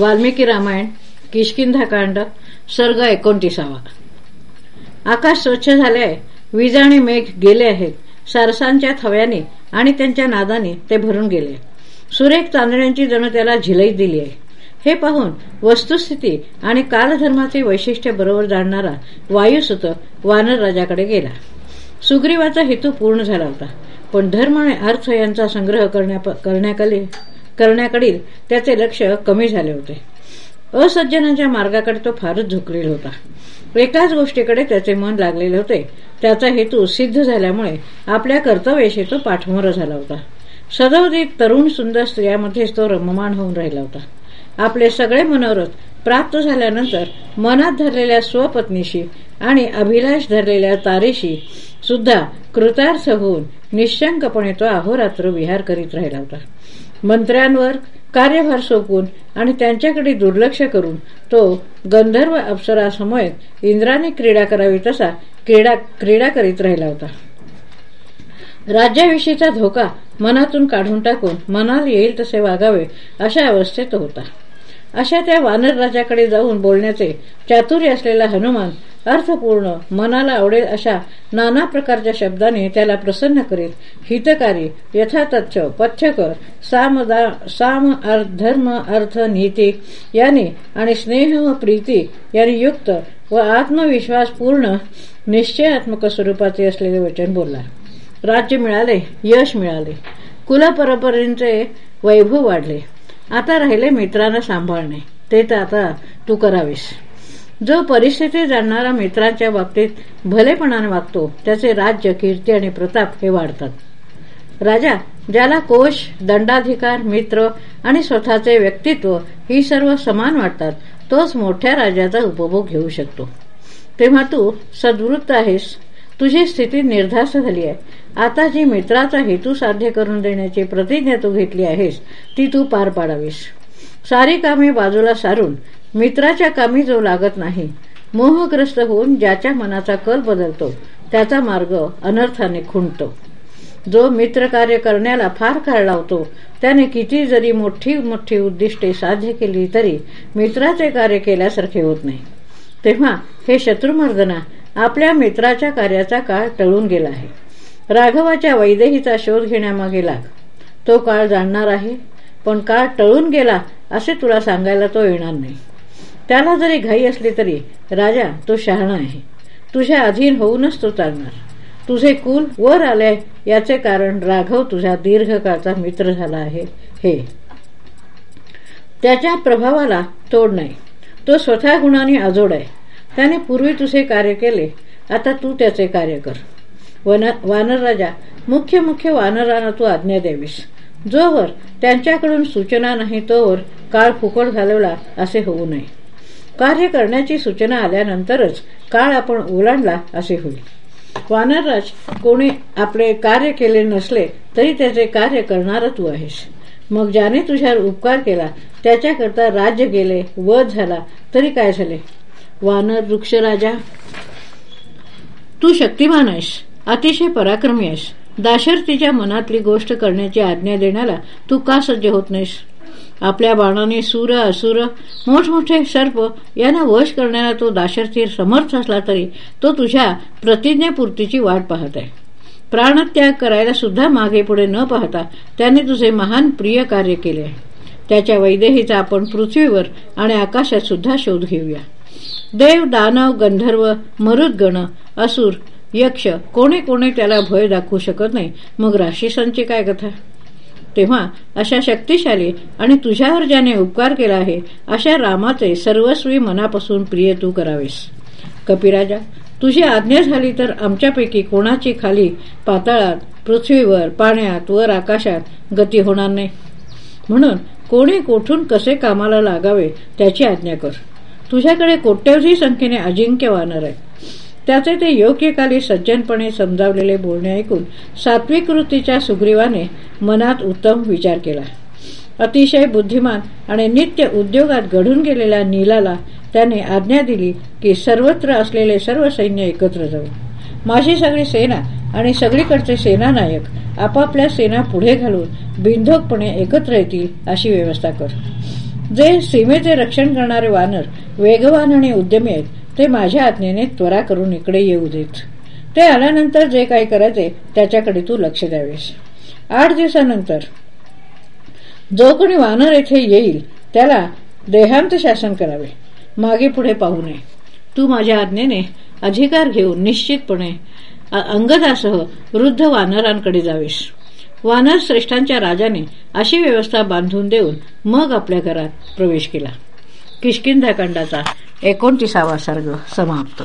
वाल्मिकी रामायण किशकिंधाकांड सर्ग एकोणतीसावा. आकाश स्वच्छ झाले आहे विजा आणि मेघ गेले आहेत सारसांच्या थव्याने आणि त्यांच्या नादाने ते भरून गेले. सुरेख चांदण्यांची जणू त्याला झिलई दिली आहे. हे पाहून वस्तुस्थिती आणि कालधर्माचे वैशिष्ट्य बरोबर जाणणारा वायुसुत वानर राजाकडे गेला. सुग्रीवाचा हेतू पूर्ण झाला होता पण धर्म आणि अर्थ यांचा संग्रह करण्याकडील त्याचे लक्ष कमी झाले होते. असज्जनाच्या मार्गाकडे तो फारच झुकलेला होता. एकाच गोष्टीकडे त्याचे मन लागलेले होते. त्याचा हेतू सिद्ध झाल्यामुळे आपल्या कर्तव्याशी तो पाठमोरा झाला होता. सदवधी तरुण सुंदर स्त्रियामध्येच तो रममाण होऊन राहिला होता. आपले सगळे मनोरथ प्राप्त झाल्यानंतर मनात धरलेल्या स्वपत्नीशी आणि अभिलाष धरलेल्या तारेशी सुद्धा कृतार्थ होऊन निशंकपणे तो अहोरात्र विहार करीत राहिला होता. मंत्र्यांवर कार्यभार सोपून आणि त्यांच्याकडे दुर्लक्ष करून तो गंधर्व अप्सरासमोर इंद्राने क्रीडा करावी तसा क्रीडा क्रीडा करीत राहिला होता. राज्याविषयीचा धोका मनातून काढून टाकून मनाला येईल तसे वागावे अशा अवस्थेत होता. अशा त्या वानर राजाकडे जाऊन बोलण्याचे चातुर्य असलेला हनुमान अर्थपूर्ण मनाला आवडेल अशा नाना प्रकारच्या शब्दाने त्याला प्रसन्न करीत हितकारी यथातथ्य पथ्यकर साम साम धर्म अर्थ नीती याने आणि स्नेह व प्रीती यांनी युक्त व आत्मविश्वास पूर्ण निश्चयात्मक स्वरूपाचे असलेले वचन बोलला. राज्य मिळाले यश मिळाले. कुलपरंपरेचे वैभव वाढले. आता राहिले मित्रांना सांभाळणे. ते तर आता तू करावीस. जो परिस्थिती जाणणारा मित्रांच्या बाबतीत भलेपणाने वागतो त्याचे राज्य कीर्ती आणि प्रताप हे वाढतात. राजा ज्याला कोश दंडाधिकार मित्र आणि स्वतःचे व्यक्तित्व ही सर्व समान वाटतात तोच मोठ्या राजाचा उपभोग घेऊ शकतो. तेव्हा तू सद्वृत्त आहेस तुझी स्थिती निर्धास्त झाली आहे. आता जी मित्राचा हेतू साध्य करून देण्याची प्रतिज्ञा तू घेतली आहेस ती तू पार पाडावीस. सारी कामे बाजूला सारून मित्राच्या कामी जो लागत नाही मोहग्रस्त होऊन ज्याच्या मनाचा कल बदलतो त्याचा मार्ग अनर्थाने खुंटतो. जो मित्र कार्य करण्याला फार काळ लावतो त्याने किती जरी मोठी मोठी उद्दिष्टे साध्य केली तरी मित्राचे कार्य केल्यासारखे होत नाही. तेव्हा हे शत्रुमर्दना आपल्या मित्राच्या कार्याचा काळ टळून गेला आहे. राघवाच्या वैदेहीचा शोध घेण्यामागे लाग. तो काळ जाणणार आहे पण काळ टळून गेला असे तुला सांगायला तो येणार नाही. त्याला जरी घाई असली तरी राजा तो शहाणा आहे. तुझ्या अधीन होऊनच तो चालणार. तुझे कुल वर आले याचे कारण राघव तुझा दीर्घकाळचा मित्र झाला आहे हे. त्याच्या प्रभावाला तोड नाही. तो स्वतः गुणाने अजोड आहे. त्याने पूर्वी तुझे कार्य केले आता तू त्याचे कार्य कर. वानर राजा मुख्य मुख्य वानरांना तू आज्ञा द्यावीस जोवर त्यांच्याकडून सूचना नाही तोवर काळ फुकट घालवला असे होऊ नये. कार्य करण्याची सूचना आल्यानंतरच काळ आपण ओलांडला असे होईल. वानरराज कोणी आपले कार्य केले नसले तरी त्याचे कार्य करणार तू आहेस. मग ज्याने तुझ्यावर उपकार केला त्याच्याकरता राज्य गेले वध झाला तरी काय झाले? वानर वृक्षराजा. तू शक्तिमान आहेस अतिशय पराक्रमी आहेस. दाशर्थीच्या मनातली गोष्ट करण्याची आज्ञा देण्याला तू का सज्ज होत नाहीस? आपल्या बाणाने सूर असुर मोठमोठे सर्प यांना वश करण्याला तो दाशरथी समर्थ असला तरी तो तुझ्या प्रतिज्ञापूर्तीची वाट पाहत आहे. प्राणत्याग करायला सुद्धा मागे पुढे न पाहता त्याने तुझे महान प्रिय कार्य केले त्याच्या वैदेहीचा आपण पृथ्वीवर आणि आकाशात सुद्धा शोध घेऊया. देव दानव गंधर्व मरुदगण असुर यक्ष कोणी कोणी त्याला भय दाखवू शकत नाही. मग राशीसांची काय कथा? तेव्हा अशा शक्तिशाली आणि तुझ्यावर ज्याने उपकार केला आहे अशा रामाचे सर्वस्वी मनापासून प्रिय तू करावेस. कपिराजा तुझी आज्ञा झाली तर आमच्यापैकी कोणाची खाली पाताळात पृथ्वीवर पाण्यात वर आकाशात गती होणार नाही? म्हणून कोणी कोठून कसे कामाला लागावे त्याची आज्ञा कर. तुझ्याकडे कोट्यवधी संख्येने अजिंक्य वानर आहे त्याचे ते योग्यकाली सज्जनपणे समजावलेले बोलणे ऐकून सात्विक वृत्तीच्या सुग्रीवाने मनात उत्तम विचार केला. अतिशय बुद्धिमान आणि नित्य उद्योगात घडून गेलेल्या नीलाला त्याने आज्ञा दिली की सर्वत्र असलेले सर्व सैन्य एकत्र जाऊ. माझी सगळी सेना आणि सगळीकडचे सेनानायक आपापल्या सेना पुढे घालून बिंधोकपणे एकत्र येतील अशी व्यवस्था कर. जे सीमेचे रक्षण करणारे वानर वेगवान आणि उद्यमी आहेत ते माझ्या आज्ञेने त्वरा करून इकडे येऊ देत. ते आल्यानंतर जे काही करायचे त्याच्याकडे तू लक्ष द्यावेस. आठ दिवसानंतर जो कोणी वानर येथे येईल त्याला देहांत शासन करावे. मागे पुढे पाहू नये. तू माझ्या आज्ञेने अधिकार घेऊन निश्चितपणे अंगदासह वृद्ध वानरांकडे जावेस. वानर श्रेष्ठांच्या राजाने अशी व्यवस्था बांधून देऊन मग आपल्या घरात प्रवेश केला. किशकिंधाकांडाचा एकोणतीसावा सर्ग समाप्त.